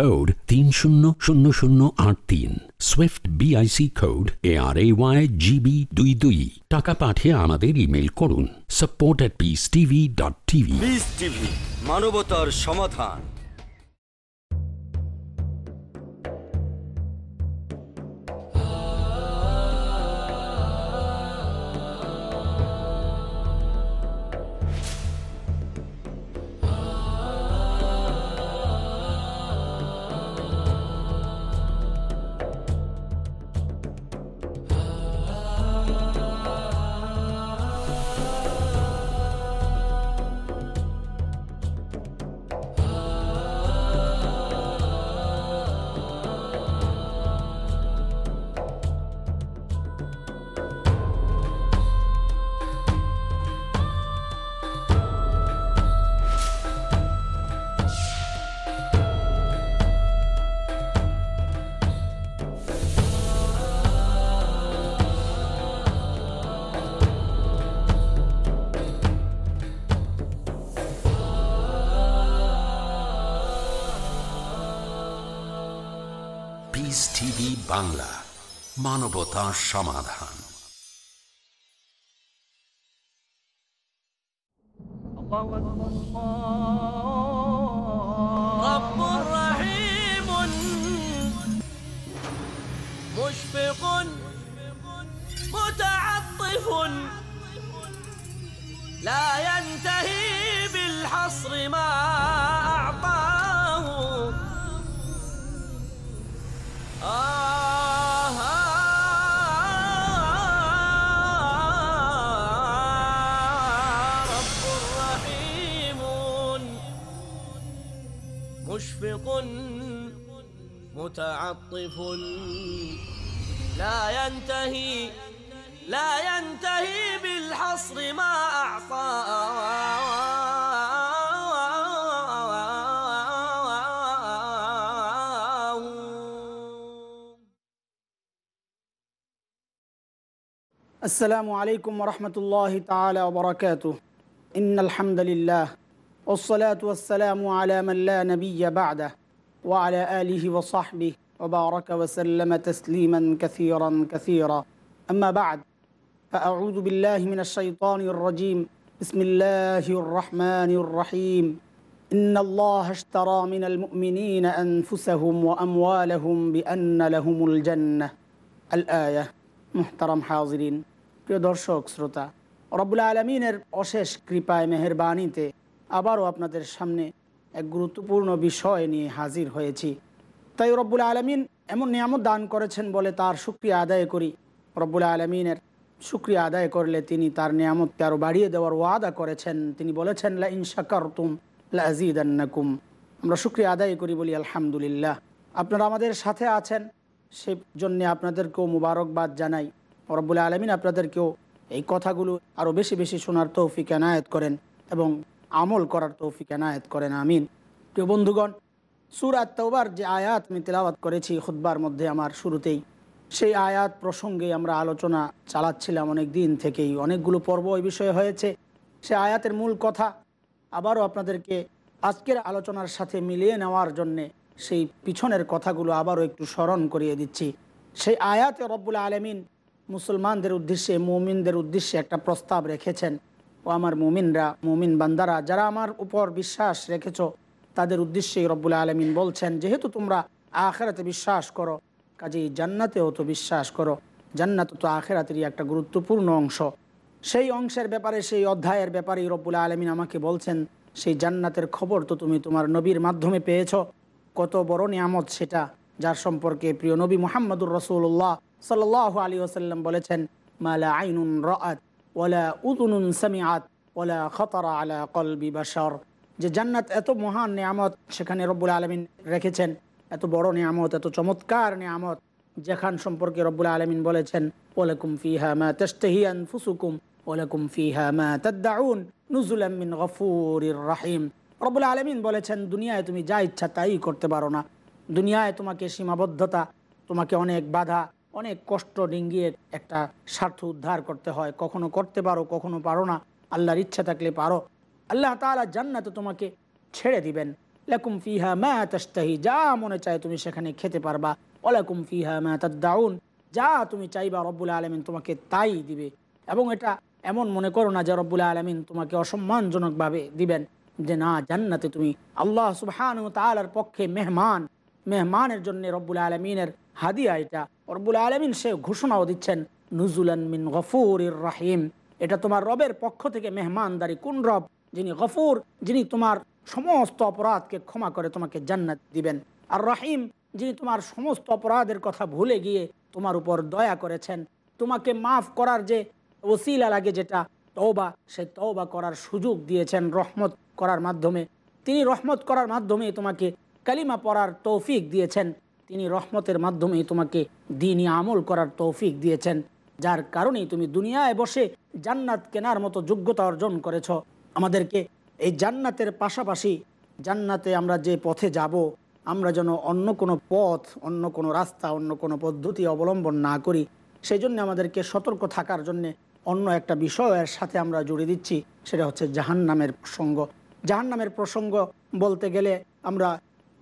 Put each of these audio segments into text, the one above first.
Code তিন শূন্য শূন্য শূন্য আট তিন swift BIC code A R A Y GB দুই দুই টাকা পাঠিয়ে আমাদের ইমেল করুন support at peace TV dot TV মানবতার সমাধান। বাংলা মানবতা সমাধান। مشفق متعطف لا ينتهي لا ينتهي بالحصر ما أعطاه السلام عليكم ورحمة الله تعالى وبركاته. إن الحمد لله والصلاة والسلام على من لا نبي بعده وعلى آله وصحبه وبارك وسلم تسليما كثيرا كثيرا أما بعد فأعوذ بالله من الشيطان الرجيم بسم الله الرحمن الرحيم إن الله اشترى من المؤمنين أنفسهم وأموالهم بأن لهم الجنة الآية محترم حاضرين প্রিয় দর্শক শ্রোতা রব্বুল আলমিনের অশেষ কৃপায় মেহরবানিতে আবারও আপনাদের সামনে এক গুরুত্বপূর্ণ বিষয় নিয়ে হাজির হয়েছি। তাই রব্বুল আলমিন এমন নিয়ামত দান করেছেন বলে তার সুক্রিয়া আদায় করি। রব্বুল আলমিনের সুক্রিয়া আদায় করলে তিনি তার নিয়ামতকে আরও বাড়িয়ে দেওয়ার ওয়াদা করেছেন। তিনি বলেছেন লা ইন শাকারতুম লা আজিদান্নাকুম আমরা সুক্রিয়া আদায় করি বলি, আলহামদুলিল্লাহ। আপনারা আমাদের সাথে আছেন সে জন্যে আপনাদেরকেও মুবারকবাদ জানাই। রব্বুল আলমিন আপনাদেরকেও এই কথাগুলো আরও বেশি বেশি শোনার তৌফিক এনায়েত করেন এবং আমল করার তৌফিক এনায়েত করেন, আমিন। প্রিয় বন্ধুগণ সুরাত তৌবার যে আয়াত আমি তেলাওয়াত করেছি খুদ্বার মধ্যে আমার শুরুতেই, সেই আয়াত প্রসঙ্গে আমরা আলোচনা চালাচ্ছিলাম অনেক দিন থেকেই। অনেকগুলো পর্ব ওই বিষয়ে হয়েছে। সে আয়াতের মূল কথা আবারও আপনাদেরকে আজকের আলোচনার সাথে মিলিয়ে নেওয়ার জন্যে সেই পিছনের কথাগুলো আবারও একটু স্মরণ করিয়ে দিচ্ছি। সেই আয়াতে রব্বুল আলমিন মুসলমানদের উদ্দেশ্যে, মুমিনদের উদ্দেশ্যে একটা প্রস্তাব রেখেছেন। ও আমার মুমিনরা, মুমিন বান্দারা, যারা আমার উপর বিশ্বাস রেখেছ, তাদের উদ্দেশ্যে রব্বুল আলমিন বলছেন, যেহেতু তোমরা আখেরাতে বিশ্বাস করো, কাজেই জান্নাতেও তো বিশ্বাস করো। জান্নাত তো আখেরাতেরই একটা গুরুত্বপূর্ণ অংশ। সেই অংশের ব্যাপারে, সেই অধ্যায়ের ব্যাপারে রব্বুল আলমিন আমাকে বলছেন, সেই জান্নাতের খবর তো তুমি তোমার নবীর মাধ্যমে পেয়েছ। কত বড় নিয়ামত সেটা, যার সম্পর্কে প্রিয় নবী মোহাম্মদুর রসুল্লাহ সাল আলী ওসাল্লাম বলেছেন, মালা আইনুন রাত ওলা উদুনুন সামিয়াত ওলা খতরা আলা কলবি বাসর যে জান্নাত এত মহান নিয়ামত সেখানে রব্বুল আলমিন রেখেছেন। এত বড় নিয়ামত, এত চমৎকার নিয়ামত যেখান সম্পর্কে রব্বুল আলমিন বলেছেন ওলাকুম ফিহা মা তেস্তেহিয়ান ফুসুকুম ওলাকুম ফিহা মা তদ্দাউন নুজুলাম মিন গফুরির রাহিম। রব্বুল আলমিন বলেছেন, দুনিয়ায় তুমি যা ইচ্ছা তাই করতে পারো না। দুনিয়ায় তোমাকে সীমাবদ্ধতা, তোমাকে অনেক বাধা অনেক কষ্ট ডিঙ্গিয়ে একটা স্বার্থ উদ্ধার করতে হয়। কখনো করতে পারো, কখনো পারো না। আল্লাহর ইচ্ছা থাকলে পারো। আল্লাহ তালা জান্নাতে তোমাকে ছেড়ে দিবেন। লেকুম ফিহা মা তাস্তাহি যা মনে চায় তুমি সেখানে খেতে পারবা। ওলাকুম ফিহা মা তাদ্দাউন, যা তুমি চাইবা রব্বুল আলমিন তোমাকে তাই দিবে। এবং এটা এমন মনে করো না যে রব্বুল আলমিন তোমাকে অসম্মানজনকভাবে দিবেন যে না, জান্নাতে তুমি আল্লাহ সুবহান তালার পক্ষে মেহমান। মেহমানের জন্য রব্বুল আলমিনের হাদিয়া এটা। রব্বুল আলমিন সে ঘোষণাও দিচ্ছেন, নুজুলান মিন গফুর রাহিম। এটা তোমার রবের পক্ষ থেকে মেহমানদারি। কোন রব? যিনি গফুর, যিনি তোমার সমস্ত অপরাধকে ক্ষমা করে তোমাকে জান্নাত দিবেন। আর রাহিম, যিনি তোমার সমস্ত অপরাধের কথা ভুলে গিয়ে তোমার উপর দয়া করেছেন। তোমাকে মাফ করার যে ওসিলা লাগে যেটা, তওবা, সে তওবা করার সুযোগ দিয়েছেন, রহমত করার মাধ্যমে। তিনি রহমত করার মাধ্যমে তোমাকে কালিমা পড়ার তৌফিক দিয়েছেন। তিনি রহমতের মাধ্যমে তোমাকে দিনই আমল করার তৌফিক দিয়েছেন, যার কারণেই তুমি দুনিয়ায় বসে জান্নাত কেনার মতো যোগ্যতা অর্জন করেছ। আমাদেরকে এই জান্নাতের পাশাপাশি জান্নাতে আমরা যে পথে যাব, আমরা যেন অন্য কোনো পথ, অন্য কোনো রাস্তা, অন্য কোনো পদ্ধতি অবলম্বন না করি সেই জন্য আমাদেরকে সতর্ক থাকার জন্যে অন্য একটা বিষয়ের সাথে আমরা জুড়ে দিচ্ছি, সেটা হচ্ছে জাহান্নামের প্রসঙ্গ। জাহান্নামের প্রসঙ্গ বলতে গেলে আমরা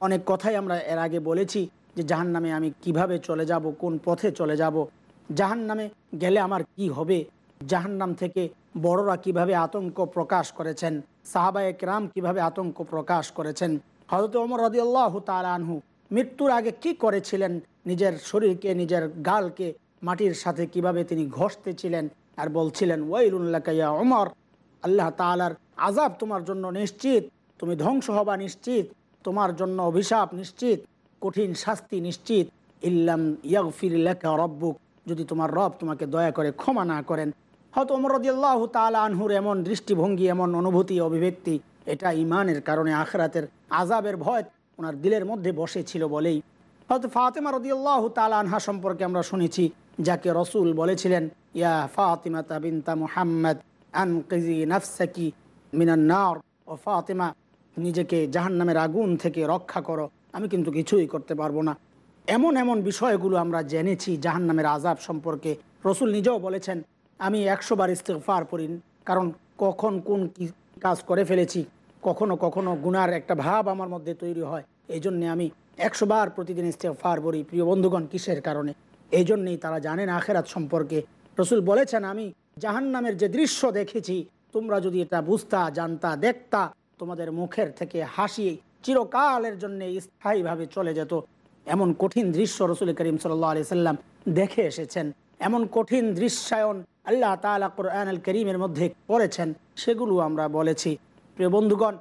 অনেক কথাই আমরা এর আগে বলেছি যে জাহান্নামে আমি কীভাবে চলে যাব, কোন পথে চলে যাব, জাহান্নামে গেলে আমার কি হবে, জাহান্নাম থেকে বড়রা কীভাবে আতঙ্ক প্রকাশ করেছেন, সাহাবায়ে কেরাম কীভাবে আতঙ্ক প্রকাশ করেছেন হজরত ওমর রদিয়াল্লাহ তালানহু মৃত্যুর আগে কি করেছিলেন, নিজের শরীরকে, নিজের গালকে, মাটির সাথে কীভাবে তিনি ঘষতেছিলেন আর বলছিলেন ওয়াইলুল্লাহ ওমর, আল্লাহ তালার আজাব তোমার জন্য নিশ্চিত, তুমি ধ্বংস হবা নিশ্চিত, তোমার জন্য অভিশাপ নিশ্চিত কঠিন শাস্তি নিশ্চিত। ইল্লাম ইয়াগফির লেখা রব্বুক, যদি তোমার রব তোমাকে দয়া করে ক্ষমা না করেন। হয়তো ওমর রদিয়াল্লাহ তালা আনহুর এমন দৃষ্টিভঙ্গি, এমন অনুভূতি অভিব্যক্তি, এটা ইমানের কারণে আখরাতের আজাবের ভয় ওনার দিলের মধ্যে বসেছিল বলেই। হয়তো ফাতেমা রদিয়াল্লাহ তালা আনহা সম্পর্কে আমরা শুনেছি, যাকে রসুল বলেছিলেন, ইয়া ফাতিমা তাবিনতা মুহাম্মদ আন কিজি নাফসাকি মিনান্নার ও ফাতেমা, নিজেকে জাহান্নামের আগুন থেকে রক্ষা করো। আমি কিন্তু কিছুই করতে পারব না। এমন এমন বিষয়গুলো আমরা জেনেছি জাহান্নামের আজাব সম্পর্কে। রসুল নিজেও বলেছেন, আমি একশো বার ইস্তেফার পড়ি, কারণ কখন কোন কি কাজ করে ফেলেছি, কখনো কখনো গুনার একটা ভাব আমার মধ্যে তৈরি হয়। এই জন্যে আমি একশো বার প্রতিদিন ইস্তেফার পড়ি, প্রিয় বন্ধুগণ, কিসের কারণে? এই জন্যেই তারা জানেন আখেরাত সম্পর্কে। রসুল বলেছেন, আমি জাহান্নামের যে দৃশ্য দেখেছি, তোমরা যদি এটা বুঝতা, জানতা, দেখতা, তোমাদের মুখের থেকে হাসি চিরকালের জন্য স্থায়ীভাবে চলে যেত। এমন কঠিন দৃশ্য রসুল করিম সাল্লা আলি সাল্লাম দেখে এসেছেন। এমন কঠিন দৃশ্যায়ন আল্লাহ তালা কোরআন করিমের মধ্যে করেছেন সেগুলো আমরা বলেছি। প্রিয় বন্ধুগণ,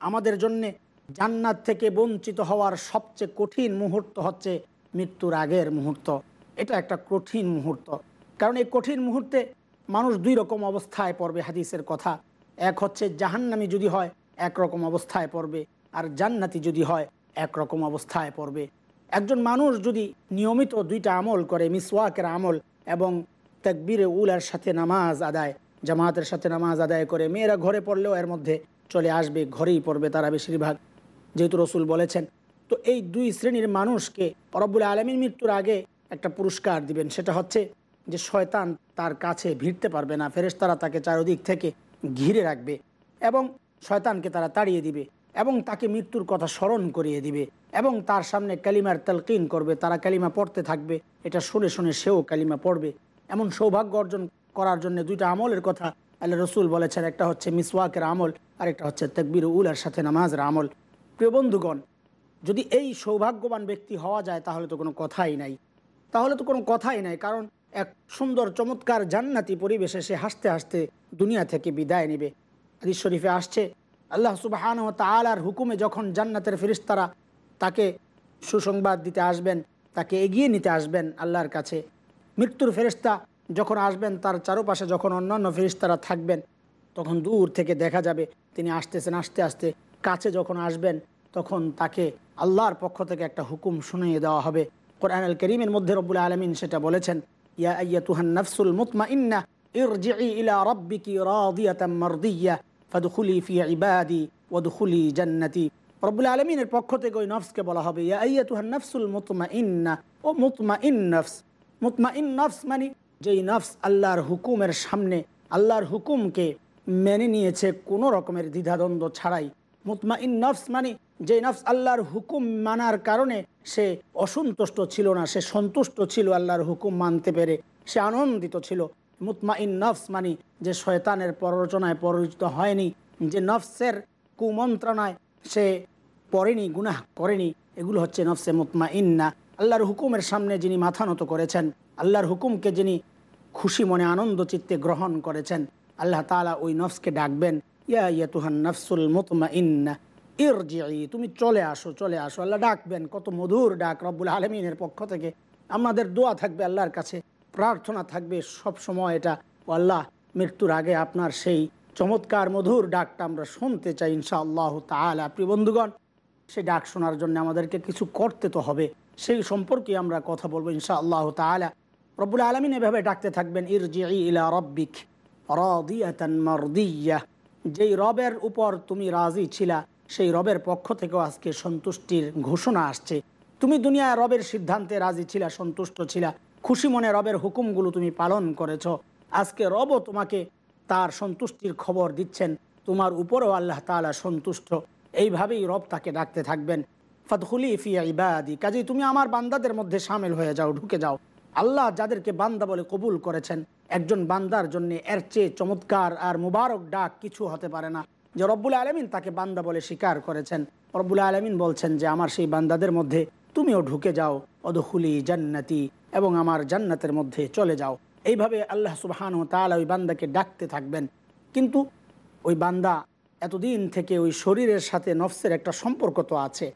আমাদের জন্যে জান্নাত থেকে বঞ্চিত হওয়ার সবচেয়ে কঠিন মুহূর্ত হচ্ছে মৃত্যুর আগের মুহূর্ত। এটা একটা কঠিন মুহূর্ত। কারণ এই কঠিন মুহূর্তে মানুষ দুই রকম অবস্থায় পড়বে হাদিসের কথা। এক হচ্ছে জাহান্নামি যদি হয় একরকম অবস্থায় পড়বে। আর জান্নাতি যদি হয়, একরকম অবস্থায় পড়বে। একজন মানুষ যদি নিয়মিত দুইটা আমল করে, মিসওয়াকের আমল এবং তাকবিরে উলার সাথে নামাজ আদায়, জামাতের সাথে নামাজ আদায় করে, মেয়েরা ঘরে পড়লেও এর মধ্যে চলে আসবে, ঘরেই পড়বে তারা বেশিরভাগ, যেহেতু রসুল বলেছেন। তো এই দুই শ্রেণির মানুষকে পরব্বুল আলমীর মৃত্যুর আগে একটা পুরস্কার দিবেন। সেটা হচ্ছে যে শয়তান তার কাছে ভিড়তে পারবে না, ফেরেশতারা তাকে চারিদিক থেকে ঘিরে রাখবে এবং শয়তানকে তারা তাড়িয়ে দিবে। এবং তাকে মৃত্যুর কথা স্মরণ করিয়ে দিবে এবং তার সামনে কালিমার তালকিন করবে, তারা কালিমা পড়তে থাকবে। এটা শুনে শুনে সেও কালিমা পড়বে। এমন সৌভাগ্য অর্জন করার জন্য দুইটা আমলের কথা আল্লাহ রসুল বলেছেন। একটা হচ্ছে মিসওয়াকের আমল আর একটা হচ্ছে তকবির উলার সাথে নামাজের আমল। প্রিয় বন্ধুগণ, যদি এই সৌভাগ্যবান ব্যক্তি হওয়া যায়, তাহলে তো কোনো কথাই নাই। তাহলে তো কোনো কথাই নাই, কারণ এক সুন্দর, চমৎকার জান্নাতি পরিবেশে সে হাসতে হাসতে দুনিয়া থেকে বিদায় নেবে। হাদিস শরীফে আসছে আল্লাহ সুবাহান ও তালার হুকুমে যখন জান্নাতের ফেরিস্তারা তাকে সুসংবাদ দিতে আসবেন, তাকে এগিয়ে নিতে আসবেন আল্লাহর কাছে, মৃত্যুর ফেরিস্তা যখন আসবেন, তার চারপাশে যখন অন্যান্য ফেরিস্তারা থাকবেন, তখন দূর থেকে দেখা যাবে তিনি আসতেছেন, আস্তে আস্তে কাছে যখন আসবেন, তখন তাকে আল্লাহর পক্ষ থেকে একটা হুকুম শুনিয়ে দেওয়া হবে। কোরআন আল করিমের মধ্যে রব্বুল আলমিন সেটা বলেছেন, ইয়া আইয়া তুহান নফসুল মুতমা ইন্না ইরজিই ইলা রব্বিকি রাদিয়াতাম মারদিয়া ফাদখুলি ফি ইবাদি ওয়াদখুলি জান্নাতি। রব্বুল আলমিনের পক্ষ থেকে ওই নফসকে বলা হবে, ইয়া তুহান নফসুল মুতমা ইন্না ও মুতমা ইন নফস। মুতমা ইন নফস মানে যেই নফস আল্লাহর হুকুমের সামনে, আল্লাহর হুকুমকে মেনে নিয়েছে কোনো রকমের দ্বিধাদ্বন্দ্ব ছাড়াই। মুতমা ইন নফস মানে যে নফস আল্লাহর হুকুম মানার কারণে সে অসন্তুষ্ট ছিল না, সে সন্তুষ্ট ছিল আল্লাহর হুকুম মানতে পেরে, সে আনন্দিত ছিল। মুতমা ইন নফস মানে যে শয়তানের প্ররোচনায় পরিচিত হয়নি, যে নফসের কুমন্ত্রণায় সে পড়েনি, গুনাহ করেনি, এগুলো হচ্ছে নফসে মুতমা ইন্না আল্লাহর হুকুমের সামনে যিনি মাথা নত করেছেন, আল্লাহর হুকুমকে যিনি খুশি মনে আনন্দ চিত্তে গ্রহণ করেছেন, আল্লাহ তালা ওই নফসকে ডাকবেন, ইয়া ইয়া তুহান নফসুল মুতমা ইন্না ইরজিই তুমি চলে আসো চলে আসো। আল্লাহ ডাকবেন, কত মধুর ডাক রব্বুল আলমিনের পক্ষ থেকে। আমাদের দোয়া থাকবে আল্লাহর কাছে। প্রার্থনা থাকবে সব সময় এটা। আল্লাহ মৃত্যুর আগে আপনার সেই চমৎকার মধুর ডাকটা আমরা শুনতে চাই ইনশা আল্লাহ তালা প্রিয় বন্ধুগণ, সেই ডাক শোনার জন্য আমাদেরকে কিছু করতে তো হবে। সেই সম্পর্কে আমরা কথা বলব ইনশা আল্লাহ তালা রব্বুল আলমিন এভাবে ডাকতে থাকবেন ইরজি ইলা রব্বিক যেই রবের উপর তুমি রাজি ছিলা, সেই রবের পক্ষ থেকেও আজকে সন্তুষ্টির ঘোষণা আসছে। তুমি দুনিয়ায় রবের সিদ্ধান্তে রাজি ছিলা, সন্তুষ্ট ছিলা। খুশি মনে রবের হুকুমগুলো তুমি পালন করেছ। আজকে রবও তোমাকে তার সন্তুষ্টির খবর দিচ্ছেন। তোমার উপরেও আল্লাহ তালা সন্তুষ্ট। এইভাবেই রব তাকে ডাকতে থাকবেন। ফতহুলি ফিয়া ইবাদি কাজেই তুমি আমার বান্দাদের মধ্যে সামিল হয়ে যাও, ঢুকে যাও। আল্লাহ যাদেরকে বান্দা বলে কবুল করেছেন, একজন বান্দার জন্য এর চেয়ে চমৎকার আর মুবারক ডাক কিছু হতে পারে না। যে রব্বুল আলমিন তাকে বান্দা বলে স্বীকার করেছেন। রব্বুল আলমিন বলছেন যে, আমার সেই বান্দাদের মধ্যে তুমিও ঢুকে যাও। অদহুলি জান্নাতি এবং আমার জান্নাতের মধ্যে চলে যাও। এইভাবে আল্লাহ সুবাহান তালা ওই বান্দাকে ডাকতে থাকবেন। কিন্তু ওই বান্দা এতদিন থেকে ওই শরীরের সাথে নফসের একটা সম্পর্ক তো আছে।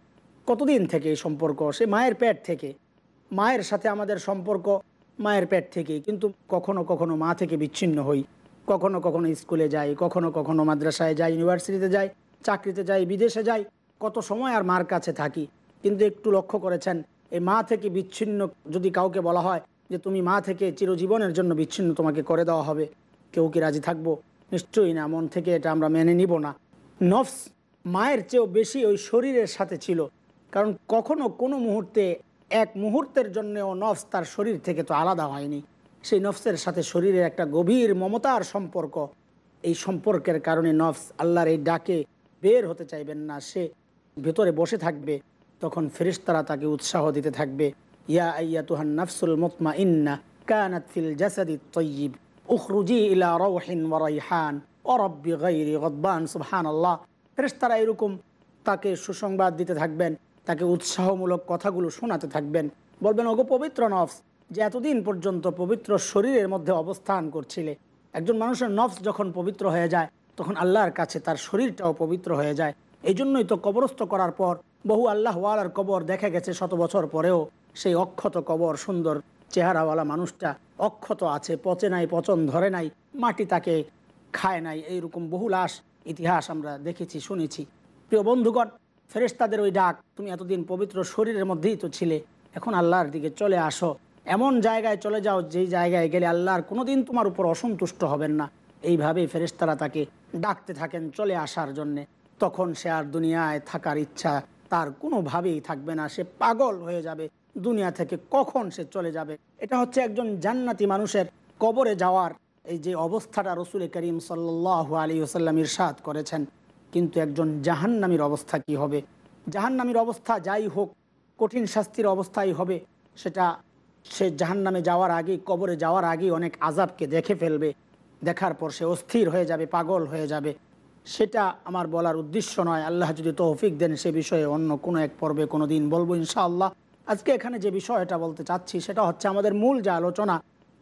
কতদিন থেকে এই সম্পর্ক? সে মায়ের পেট থেকে। মায়ের সাথে আমাদের সম্পর্ক মায়ের পেট থেকে। কিন্তু কখনো কখনো মা থেকে বিচ্ছিন্ন হই। কখনো কখনো স্কুলে যাই, কখনো কখনো মাদ্রাসায় যাই, ইউনিভার্সিটিতে যাই, চাকরিতে যাই, বিদেশে যাই। কত সময় আর মার কাছে থাকি। কিন্তু একটু লক্ষ্য করেছেন এই মা থেকে বিচ্ছিন্ন যদি কাউকে বলা হয় যে তুমি মা থেকে চিরজীবনের জন্য বিচ্ছিন্ন তোমাকে করে দেওয়া হবে, কেউ কি রাজি থাকব? নিশ্চয়ই না, মন থেকে এটা আমরা মেনে নিব না। নফস মায়ের চেয়েও বেশি ওই শরীরের সাথে ছিল। কারণ কখনো কোনো মুহূর্তে, এক মুহূর্তের জন্যও নফস তার শরীর থেকে তো আলাদা হয়নি। সেই নফসের সাথে শরীরের একটা গভীর মমতার সম্পর্ক। এই সম্পর্কের কারণে নফস আল্লাহর এই ডাকে বের হতে চাইবেন না, সে ভেতরে বসে থাকবে। তখন ফেরিস্তারা তাকে উৎসাহ দিতে থাকবে। ইয়া আইয়া তুহান নফসুল মুতমা ইন্না কানাত ফিল জাসাদি উখরুজি ইলা রৌহিন ওয়ারাইহান অরব্বি সুবহানাল্লাহ। ফেরেশতারা এরকম তাকে সুসংবাদ দিতে থাকবেন, তাকে উৎসাহমূলক কথাগুলো শোনাতে থাকবেন। বলবেন, ওগো পবিত্র নফস, যে এতদিন পর্যন্ত পবিত্র শরীরের মধ্যে অবস্থান করছিলে। একজন মানুষের নফস যখন পবিত্র হয়ে যায়, তখন আল্লাহর কাছে তার শরীরটাও পবিত্র হয়ে যায়। এই জন্যই তো কবরস্থ করার পর বহু আল্লাহ ওয়ালার কবর দেখা গেছে শত বছর পরেও। সেই অক্ষত কবর, সুন্দর চেহারাওয়ালা মানুষটা অক্ষত আছে, পচে নাই, পচন ধরে নাই, মাটি তাকে খায় নাই, এইরকম বহু লাশ ইতিহাস আমরা দেখেছি, শুনেছি। প্রিয় বন্ধুগণ, ফেরেশতাদের ওই ডাক, তুমি এতদিন পবিত্র শরীরের মধ্যেই তো ছিলে, এখন আল্লাহর দিকে চলে আসো। এমন জায়গায় চলে যাও যেই জায়গায় গেলে আল্লাহর কোনোদিন তোমার উপর অসন্তুষ্ট হবেন না। এইভাবেই ফেরেশতারা তাকে ডাকতে থাকেন চলে আসার জন্যে। তখন সে আর দুনিয়ায় থাকার ইচ্ছা তার কোনোভাবেই থাকবে না, সে পাগল হয়ে যাবে, দুনিয়া থেকে কখন সে চলে যাবে। এটা হচ্ছে একজন জান্নাতি মানুষের কবরে যাওয়ার এই যে অবস্থাটা রসুল করিম সাল্লাহ আলী ওসাল্লাম ইরশাদ করেছেন। কিন্তু একজন জাহান্নামীর অবস্থা কি হবে? জাহান্নামীর অবস্থা যাই হোক, কঠিন শাস্তির অবস্থাই হবে। সেটা সে জাহান্নামে যাওয়ার আগেই, কবরে যাওয়ার আগেই অনেক আজাবকে দেখে ফেলবে। দেখার পর সে অস্থির হয়ে যাবে, পাগল হয়ে যাবে। সেটা আমার বলার উদ্দেশ্য নয়। আল্লাহ যদি তৌফিক দেন সে বিষয়ে অন্য কোনো এক পর্বে কোনো দিন বলব ইনশাআল্লাহ। আজকে এখানে যে বিষয়টা বলতে চাচ্ছি সেটা হচ্ছে আমাদের মূল যে আলোচনা,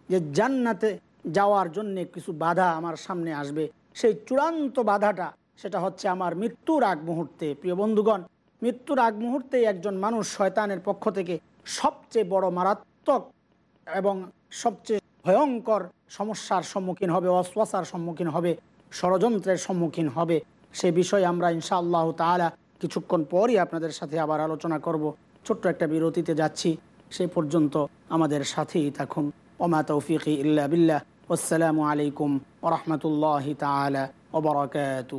যে জান্নাতে যাওয়ার জন্য কিছু বাধা আমার সামনে আসবে। সেই চূড়ান্ত বাধাটা সেটা হচ্ছে আমার মৃত্যুর আগ মুহূর্তে। প্রিয় বন্ধুগণ, মৃত্যুর আগ মুহূর্তে একজন মানুষ শয়তানের পক্ষ থেকে সবচেয়ে বড় মারাত্মক এবং সবচেয়ে ভয়ঙ্কর সমস্যার সম্মুখীন হবে অশ্বাসার সম্মুখীন হবে। ষড়যন্ত্রের সম্মুখীন হবে। সে বিষয়ে আমরা ইনশাআল্লাহ তালা কিছুক্ষণ পরই আপনাদের সাথে আবার আলোচনা করব। ছোট্ট একটা বিরতিতে যাচ্ছি। সে পর্যন্ত আমাদের সাথেই থাকুন। ওমা তৌফিক ইল্লা বিল্লাহ। আসসালামু আলাইকুম ওরহমতুল্লাহ তালাকাত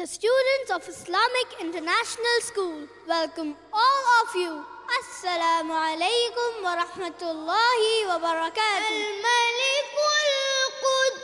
The students of Islamic International School welcome all of you. السلام عليكم ورحمة الله وبركاته. الملك القدس.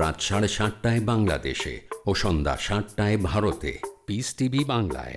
রাত সাড়ে সাতটায় বাংলাদেশে ও সন্ধ্যা সাতটায় ভারতে। পিস টিভি বাংলায়।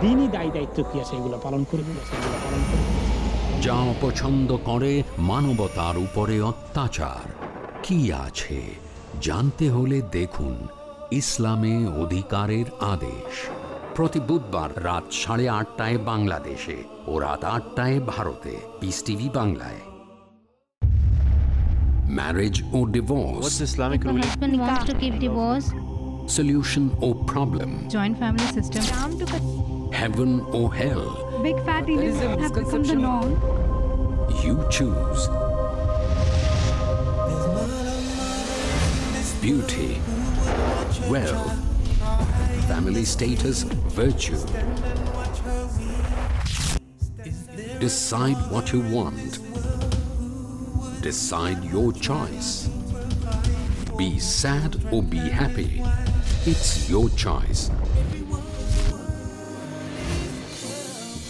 দিনই দায় দায়িত্ব কি আছে এগুলো পালন করব সেগুলো পালন করব যা অপছন্দ করে মানবতার উপরে অত্যাচার। কি আছে জানতে হলে দেখুন ইসলামে অধিকারের আদেশ। প্রতি বুধবার রাত সাড়ে আটটায় বাংলাদেশে ও রাত আটটায় ভারতে। পিস টিভি বাংলায়। ম্যারেজ ও divorce divorce, solution O problem joint family system. Heaven or hell Big fat elites have become the norm. You choose. Beauty, wealth, family status, virtue. Decide what you want. Decide your choice. Be sad or be happy. It's your choice.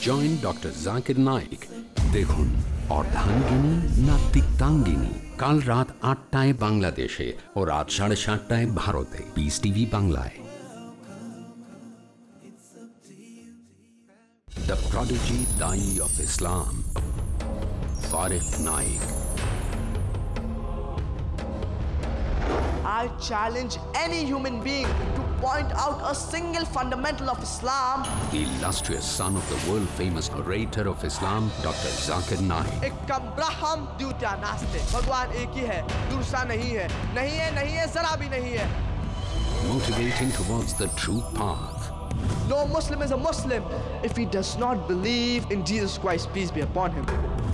Join doctor Zakir Naik দেখুন অর্ধাঙ্গিনী না তিক্তাঙ্গিনী কাল রাত আটটায় বাংলাদেশে ও রাত সাড়ে সাতটায় ভারতে পিস টিভি বাংলায় দ্য প্রডিজি দাই of Islam ফারেক Naik I challenge any human being to point out a single fundamental of Islam. The illustrious son of the world-famous orator of Islam, Dr. Zakir Naik. एक कब्राहम द्वितीय नास्ते भगवान एक ही है दूसरा नहीं है नहीं है नहीं है जरा भी नहीं है motivating towards the true path. No Muslim is a Muslim if he does not believe in Jesus Christ, peace be upon him.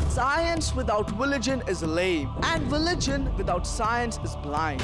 Science without religion is lame, and religion without science is blind.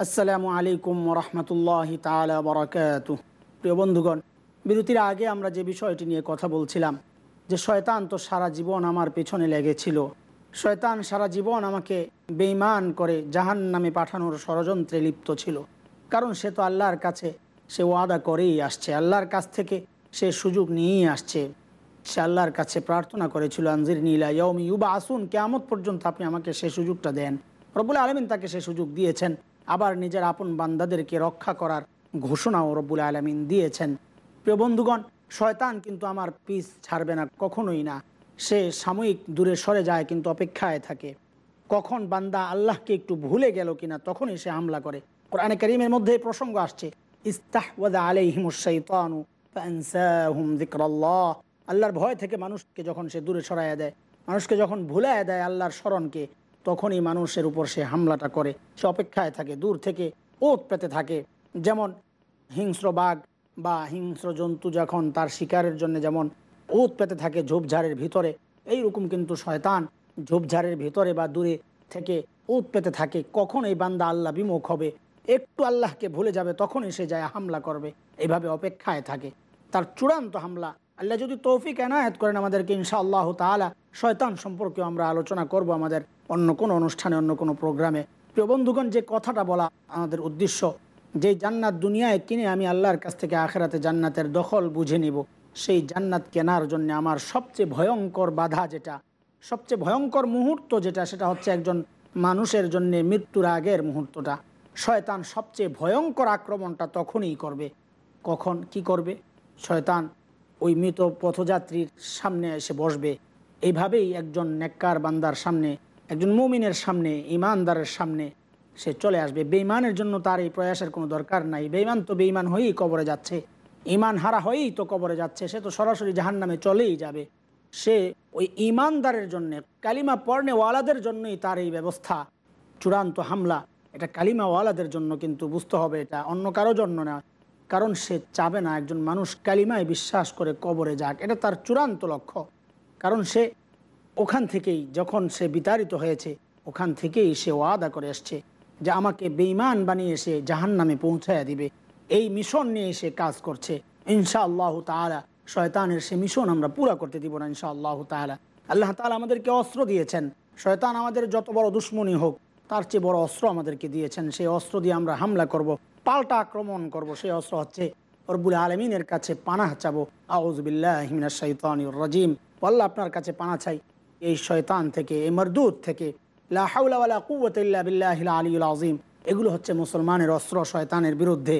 আসসালামু আলাইকুম রহমতুল্লাহ তালা বরকাত প্রিয় বন্ধুগণ, বিরতির আগে আমরা যে বিষয়টি নিয়ে কথা বলছিলাম, যে শয়তান তো সারা জীবন আমার পেছনে লেগেছিল। শয়তান সারা জীবন আমাকে বেইমান করে জাহান নামে পাঠানোর ষড়যন্ত্রে লিপ্ত ছিল। কারণ সে তো আল্লাহর কাছে সে ওয়াদা করেই আসছে, আল্লাহর কাছ থেকে সে সুযোগ নিয়েই আসছে। সে আল্লাহর কাছে প্রার্থনা করেছিল আনজির নীলা ইয়মি ইউবা আসুন কেয়ামত পর্যন্ত আপনি আমাকে সে সুযোগটা দেন। রব্বুল আলমিন তাকে সে সুযোগ দিয়েছেন। আবার নিজের আপন বান্দাদেরকে রক্ষা করার ঘোষণাও রব্বুল আলমিন দিয়েছেন। প্রিয় বন্ধুগণ, শয়তান কিন্তু আমার পিস ছাড়বে না, কখনোই না। সে সাময়িক দূরে সরে যায় কিন্তু অপেক্ষায় থাকে। কখন বান্দা আল্লাহকে একটু ভুলে গেল কিনা, তখনই সে হামলা করে। কোরআনে করিমের মধ্যে প্রসঙ্গ আসছে, ইস্তাহওয়াদা যিকরাল্লাহ। আল্লাহর ভয় থেকে মানুষকে যখন সে দূরে সরাইয়া দেয়, মানুষকে যখন ভুলাইয়া দেয় আল্লাহর স্মরণকে তখনই মানুষের উপর সে হামলাটা করে। সে অপেক্ষায় থাকে, দূর থেকে ওত পেতে থাকে। যেমন হিংস্র বাঘ বা হিংস্র জন্তু যখন তার শিকারের জন্য যেমন ওত পেতে থাকে ঝোপঝাড়ের ভিতরে এই রকম কিন্তু শয়তান ঝোপঝাড়ের ভিতরে বা দূরে থেকে ওত পেতে থাকে। কখন এই বান্দা আল্লাহ বিমুখ হবে। একটু আল্লাহকে ভুলে যাবে, তখনই সে যায় হামলা করবে। এইভাবে অপেক্ষায় থাকে। তার চূড়ান্ত হামলা। আল্লাহ যদি তৌফিক এনায়ত করেন আমাদেরকে ইনশা আল্লাহ তালা শয়তান সম্পর্কেও আমরা আলোচনা করব আমাদের অন্য কোনো অনুষ্ঠানে, অন্য কোনো প্রোগ্রামে। প্রিয় বন্ধুগণ, যে কথাটা বলা আমাদের উদ্দেশ্য, যে জান্নাত দুনিয়ায় কিনে আমি আল্লাহর কাছ থেকে আখেরাতে জান্নাতের দখল বুঝে নিব। সেই জান্নাত কেনার জন্য আমার সবচেয়ে ভয়ঙ্কর বাধা যেটা, সবচেয়ে ভয়ঙ্কর মুহূর্ত যেটা, সেটা হচ্ছে একজন মানুষের জন্য মৃত্যুর আগের মুহূর্তটা। শয়তান সবচেয়ে ভয়ঙ্কর আক্রমণটা তখনই করবে। কখন? কি করবে? শয়তান ওই মৃত পথযাত্রীর সামনে এসে বসবে। এইভাবেই একজন নেককার বান্দার সামনে একজন মুমিনের সামনে ইমানদারের সামনে সে চলে আসবে। বেইমানের জন্য তার এই প্রয়াসের কোনো দরকার নাই। বেইমান তো বেইমান হয়েই কবরে যাচ্ছে। ইমান হারা হয়েই তো কবরে যাচ্ছে। সে তো সরাসরি জাহান নামে চলেই যাবে। সে ওই ইমানদারের জন্যে, কালিমা পর্ণেওয়ালাদের জন্যই তার এই ব্যবস্থা। চূড়ান্ত হামলা, এটা কালিমাওয়ালাদের জন্য কিন্তু বুঝতে হবে, এটা অন্য কারও জন্য না। কারণ সে চাবে না একজন মানুষ কালিমায় বিশ্বাস করে কবরে যাক। এটা তার চূড়ান্ত লক্ষ্য। কারণ সে ওখান থেকেই যখন সে বিতাড়িত হয়েছে, ওখান থেকেই সে ওয়াদা করে এসছে যে আমাকে বেইমান বানিয়ে সে জাহান নামে পৌঁছায়া দিবে। এই মিশন নিয়ে সে কাজ করছে। ইনশা আল্লাহ তালা শয়তানের সে মিশন আমরা পুরা করতে দিব না ইনশা আল্লাহ তালা আল্লাহ তালা আমাদেরকে অস্ত্র দিয়েছেন। শয়তান আমাদের যত বড় দুশ্মনী হোক, তার চেয়ে বড় অস্ত্র আমাদেরকে দিয়েছেন। সেই অস্ত্র দিয়ে আমরা হামলা করব, পাল্টা আক্রমণ করব। সেই অস্ত্র হচ্ছে রব্বুল আলমিনের কাছে পানাহ চাবো। আউজবিল্লাহমিনা শৈতানুর রাজিম। আল্লাহ আপনার কাছে পানা চাই। এই শয়তান থেকে, এই মরদুদ থেকে আলীল আজিম এগুলো হচ্ছে মুসলমানের অস্ত্র শয়তানের বিরুদ্ধে।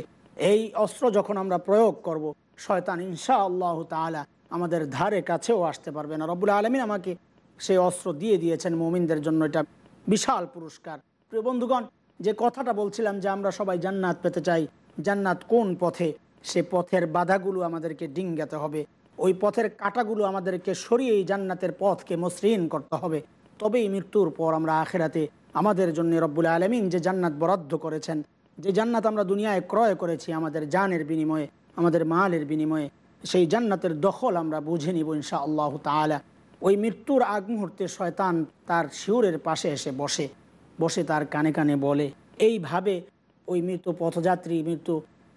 এই অস্ত্র যখন আমরা প্রয়োগ করব, শয়তান ইনশা আল্লাহ তালা আমাদের ধারে কাছেও আসতে পারবে না। রব্বুল আলমিন আমাকে সেই অস্ত্র দিয়ে দিয়েছেন মোমিনদের জন্য। এটা বিশাল পুরস্কার। প্রিয় বন্ধুগণ, যে কথাটা বলছিলাম যে আমরা সবাই জান্নাত পেতে চাই, জান্নাত কোন পথে? সে পথের বাধাগুলো আমাদেরকে ডিঙ্গাতে হবে। ওই পথের কাটাগুলো আমাদেরকে সরিয়ে জান্নাতের পথকে মসৃণ করতে হবে। তবেই মৃত্যুর পর আমরা আখেরাতে আমাদের জন্য রব্বুল আলমিন যে জান্নাত বরাদ্দ করেছেন, যে জান্নাত আমরা দুনিয়ায় ক্রয় করেছি আমাদের জানের বিনিময়ে, আমাদের মালের বিনিময়ে, সেই জান্নাতের দখল আমরা বুঝে নিব ইনশা আল্লাহ তালা ওই মৃত্যুর আগ মুহূর্তে শয়তান তার শিউরের পাশে এসে বসে বসে তার কানে কানে বলে, এইভাবে ওই মৃত্যু পথযাত্রী মৃত্যু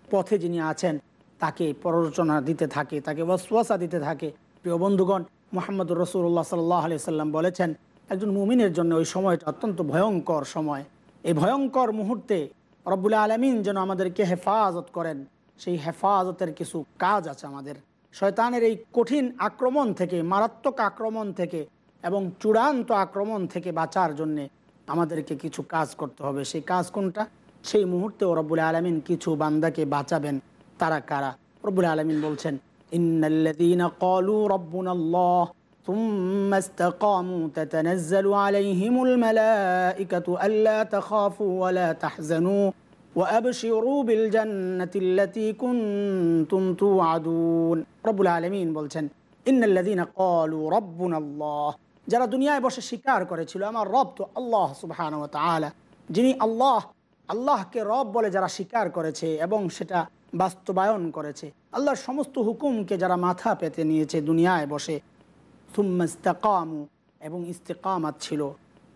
পথে যিনি আছেন তাকে প্ররোচনা দিতে থাকে, তাকে ওয়াসওয়াসা দিতে থাকে। প্রিয় বন্ধুগণ মোহাম্মদ রসুল্লাহ সাল্লাহ আলি সাল্লাম বলেছেন, একজন মুমিনের জন্য ওই সময়টা অত্যন্ত ভয়ঙ্কর সময়। এই ভয়ঙ্কর মুহূর্তে রব্বুল আলমিন যেন আমাদেরকে হেফাজত করেন। সেই হেফাজতের কিছু কাজ আছে আমাদের। শয়তানের এই কঠিন আক্রমণ থেকে, মারাত্মক আক্রমণ থেকে এবং চূড়ান্ত আক্রমণ থেকে বাঁচার জন্যে আমাদেরকে কিছু কাজ করতে হবে। সেই কাজ কোনটা? সেই মুহূর্তেও রব্বুল আলমিন কিছু বান্দাকে বাঁচাবেন। তারা কারা রব্বুল আলমিন বলছেন ইন্নাল্লাযীনা ক্বালু রাব্বুনাল্লাহ ثم استقاموا تتنزل عليهم الملائكة ألا تخافوا ولا تحزنوا وأبشروا بالجنة التي كنتم توعدون رب العالمين বলছেন إن الذين قالوا ربنا الله যারা দুনিয়ায় বসে স্বীকার করেছিল আমার রব তো আল্লাহ সুবহান তাআলা যিনি আল্লাহ আল্লাহকে রব বলে যারা স্বীকার করেছে এবং সেটা বাস্তবায়ন করেছে। আল্লাহর সমস্ত হুকুমকে যারা মাথা পেতে নিয়েছে দুনিয়ায় বসে সুম্মাস্তাকামু এবং ইস্তেকামাত ছিল।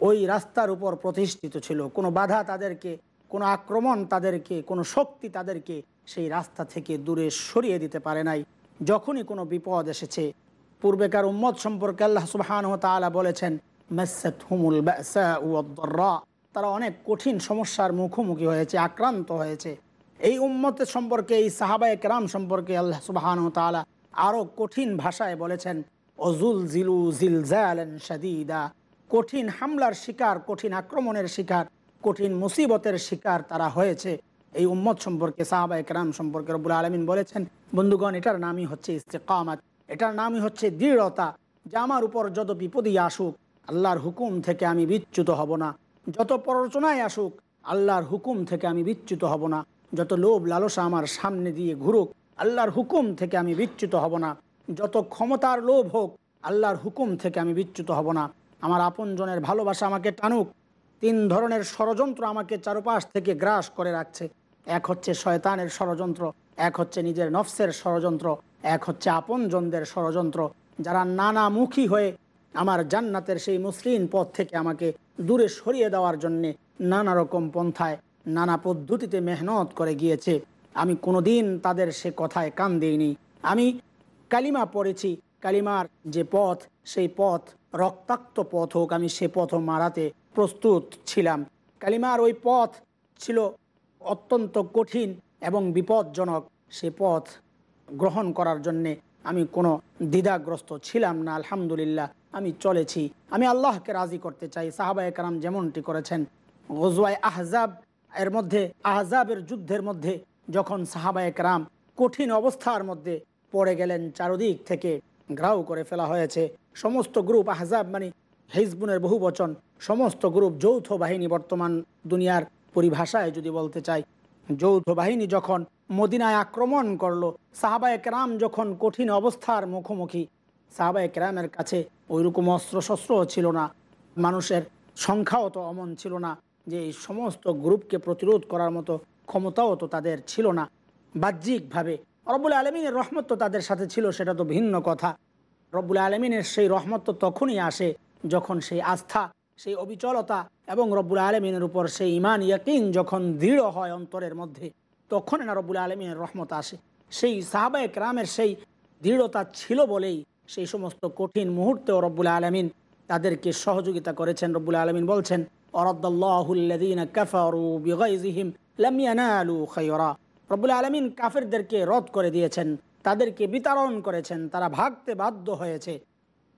ওই রাস্তার উপর প্রতিষ্ঠিত ছিল। কোনো বাধা তাদেরকে, কোনো আক্রমণ তাদেরকে, কোনো শক্তি তাদেরকে সেই রাস্তা থেকে দূরে সরিয়ে দিতে পারে নাই। যখনই কোনো বিপদ এসেছে, পূর্বেকার উম্মত সম্পর্কে আল্লাহ সুবাহান তালা বলেছেন হুমুল তারা অনেক কঠিন সমস্যার মুখোমুখি হয়েছে, আক্রান্ত হয়েছে। এই উম্মতের সম্পর্কে, এই সাহাবায় কেরাম সম্পর্কে আল্লাহ সুবাহান তালা আরও কঠিন ভাষায় বলেছেন অজুল জিলু জিলজালেন সাদিদা কঠিন হামলার শিকার, কঠিন আক্রমণের শিকার, কঠিন মুসিবতের শিকার তারা হয়েছে। এই উম্মত সম্পর্কে সাহাবা একরাম সম্পর্কে রবুল আলমিন বলেছেন, বন্ধুগণ, এটার নামই হচ্ছে ইস্তেকামাত। এটার নামই হচ্ছে দৃঢ়তা, যে আমার উপর যত বিপদই আসুক, আল্লাহর হুকুম থেকে আমি বিচ্যুত হব না। যত প্ররোচনায় আসুক, আল্লাহর হুকুম থেকে আমি বিচ্যুত হব না। যত লোভ লালসা আমার সামনে দিয়ে ঘুরুক, আল্লাহর হুকুম থেকে আমি বিচ্যুত হব না। যত ক্ষমতার লোভ হোক, আল্লাহর হুকুম থেকে আমি বিচ্যুত হব না। আমার আপনজনের ভালোবাসা আমাকে টানুক। তিন ধরনের ষড়যন্ত্র আমাকে চারপাশ থেকে গ্রাস করে রাখছে। এক হচ্ছে শয়তানের ষড়যন্ত্র, এক হচ্ছে নিজের নফসের ষড়যন্ত্র, এক হচ্ছে আপনজনদের ষড়যন্ত্র। যারা নানামুখী হয়ে আমার জান্নাতের সেই মুসলিম পথ থেকে আমাকে দূরে সরিয়ে দেওয়ার জন্যে নানা রকম পন্থায় নানা পদ্ধতিতে মেহনত করে গিয়েছে। আমি কোনোদিন তাদের সে কথায় কান দিইনি। আমি কালিমা পড়েছি। কালিমার যে পথ, সেই পথ, রক্তাক্ত পথ হোক আমি সে পথ মারাতে প্রস্তুত ছিলাম। কালিমার ওই পথ ছিল অত্যন্ত কঠিন এবং বিপদজনক সে পথ গ্রহণ করার জন্যে আমি কোনো দ্বিধাগ্রস্ত ছিলাম না, আলহামদুলিল্লাহ, আমি চলেছি। আমি আল্লাহকে রাজি করতে চাই। সাহাবা একরাম যেমনটি করেছেন। গজওয়াই আহজাব এর মধ্যে আহজাবের যুদ্ধের মধ্যে যখন সাহাবা একরাম কঠিন অবস্থার মধ্যে পড়ে গেলেন, চারদিক থেকে ঘ্রাও করে ফেলা হয়েছে। সমস্ত গ্রুপ আহজাব মানে হিজবুনের বহু বচন, সমস্ত গ্রুপ যৌথ বাহিনী বর্তমান দুনিয়ার পরিভাষায় যদি বলতে চাই, যৌথ বাহিনী যখন মদিনায় আক্রমণ করল, সাহাবা একরাম যখন কঠিন অবস্থার মুখোমুখি, সাহাবা একরামের কাছে ওইরকম অস্ত্রশস্ত্রও ছিল না, মানুষের সংখ্যাও তো অমন ছিল না যে এই সমস্ত গ্রুপকে প্রতিরোধ করার মতো ক্ষমতাও তো তাদের ছিল না বাহ্যিকভাবে। রব্বুল আলমিনের রহমত তো তাদের সাথে ছিল, সেটা তো ভিন্ন কথা। রব্বুল আলমিনের সেই রহমত তো তখনই আসে যখন সেই আস্থা, সেই অবিচলতা এবং রব্বুল আলমিনের উপর সেই ইমান ইয়াকিন যখন দৃঢ় হয় অন্তরের মধ্যে তখন না রব্বুল আলমিনের রহমত আসে। সেই সাহাবা একরামের সেই দৃঢ়তা ছিল বলেই সেই সমস্ত কঠিন মুহূর্তেও রব্বুল আলমিন তাদেরকে সহযোগিতা করেছেন। রব্বুল আলমিন বলছেন অরদ্দাল্লাহুল্লাদিন কাফারু বিগাইজিহিম লাম ইয়ানালু খায়রা। রব্বুল আলমিন কাফেরদেরকে রদ করে দিয়েছেন, তাদেরকে বিতরণ করেছেন, তারা ভাগতে বাধ্য হয়েছে।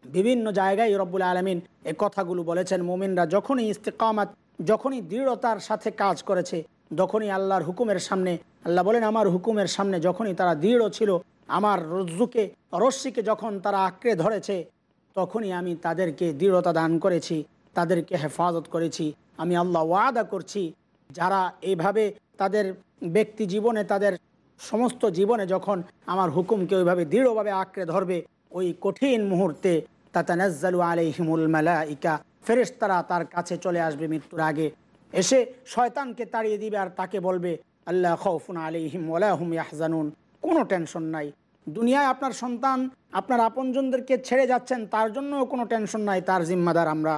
বিভিন্ন জায়গায় রব্বুল আলমিন এ কথাগুলো বলেছেন, মোমিনরা যখনই ইস্তেকামাত, যখনই দৃঢ়তার সাথে কাজ করেছে যখনই আল্লাহর হুকুমের সামনে, আল্লাহ বলেন, আমার হুকুমের সামনে যখনই তারা দৃঢ় ছিল, আমার রজ্জুকে, রশ্মিকে যখন তারা আঁকড়ে ধরেছে, তখনই আমি তাদেরকে দৃঢ়তা দান করেছি। তাদেরকে হেফাজত করেছি। আমি আল্লাহ ওয়াদা করছি, যারা এইভাবে তাদের ব্যক্তি জীবনে, তাদের সমস্ত জীবনে যখন আমার হুকুমকে ওইভাবে দৃঢ়ভাবে আঁকড়ে ধরবে, ওই কঠিন মুহূর্তে তাতে নেজজালু আলি তাতানাজ্জালু আলাইহিমুল মালাইকা, ফেরেশতারা তার কাছে চলে আসবে মৃত্যুর আগে। এসে শয়তানকে তাড়িয়ে দিবে আর তাকে বলবে আল্লাহ খৌফুন আলাইহিম ওয়ালাহুম ইয়াহজানুন। কোনো টেনশন নাই। দুনিয়ায় আপনার সন্তান, আপনার আপনজনদেরকে ছেড়ে যাচ্ছেন, তার জন্যও কোনো টেনশন নাই, তার জিম্মাদার আমরা।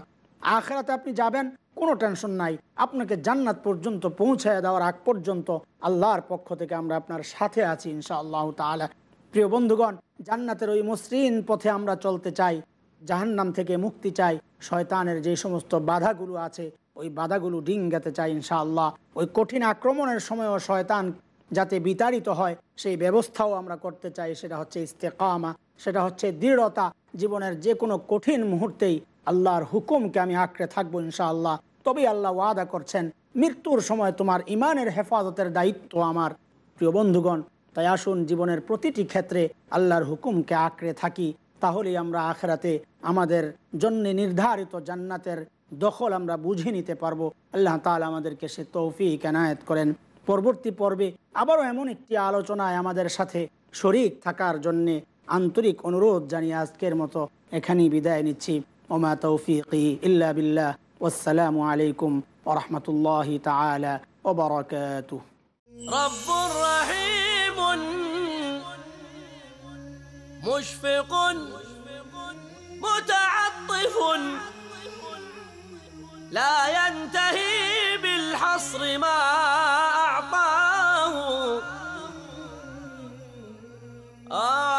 আখেরাতে আপনি যাবেন, কোনো টেনশন নাই। আপনাকে জান্নাত পর্যন্ত পৌঁছায় দেওয়ার আগ পর্যন্ত আল্লাহর পক্ষ থেকে আমরা আপনার সাথে আছি ইনশা আল্লাহ তালা প্রিয় বন্ধুগণ, জান্নাতের ওই মসৃণ পথে আমরা চলতে চাই, জাহান্নাম থেকে মুক্তি চাই, শয়তানের যে সমস্ত বাধাগুলো আছে, ওই বাধাগুলো ডিঙ্গাতে চাই ইনশা আল্লাহ ওই কঠিন আক্রমণের সময়ও শয়তান যাতে বিতাড়িত হয়, সেই ব্যবস্থাও আমরা করতে চাই, সেটা হচ্ছে ইস্তেকামা, সেটা হচ্ছে দৃঢ়তা জীবনের যে কোনো কঠিন মুহূর্তেই আল্লাহর হুকুমকে আমি আঁকড়ে থাকব ইনশাআল্লাহ। তবেই আল্লাহ ওয়াদা করছেন, মৃত্যুর সময় তোমার ইমানের হেফাজতের দায়িত্ব আমার। প্রিয় বন্ধুগণ, তাই আসুন জীবনের প্রতিটি ক্ষেত্রে আল্লাহর হুকুমকে আঁকড়ে থাকি। তাহলেই আমরা আখেরাতে আমাদের জন্য নির্ধারিত জান্নাতের দখল আমরা বুঝে নিতে পারব। আল্লাহ তালা আমাদেরকে সে তৌফিক এনায়েত করেন। পরবর্তী পর্বে আবারও এমন একটি আলোচনায় আমাদের সাথে শরিক থাকার জন্যে আন্তরিক অনুরোধ জানিয়ে আজকের মতো এখানেই বিদায় নিচ্ছি। وما توفيقي إلا بالله. والسلام عليكم ورحمة الله تعالى وبركاته. رب رحيم مشفق متعطف لا ينتهي بالحصر ما أعطاه. آه.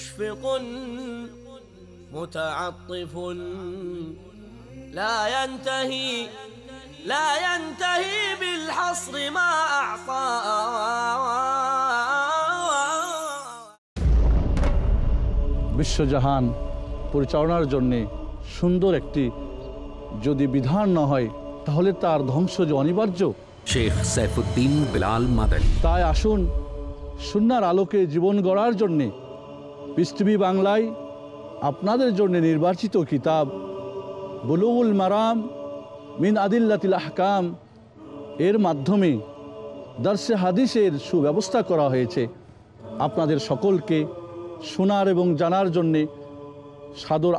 مشفق متعطف لا ينتهي لا ينتهي بالحصر ما أعطى বিশ্বজাহান পরিচালনার জন্যে সুন্দর একটি যদি বিধান না হয় তাহলে তার ধ্বংস যে অনিবার্য শেখ সাইফুদ্দিন বিলাল মাদানী তাই আসুন সুনার আলোকে জীবন গড়ার জন্যে পৃথিবী বাংলায় আপনাদের জন্য নির্বাচিত কিতাব, বুলুগুল মারাম মিন আদিল্লাতিল আহকাম। এর মাধ্যমে দর্শে হাদিসের সুব্যবস্থা করা হয়েছে। আপনাদের সকলকে শোনার এবং জানার জন্যে সাদর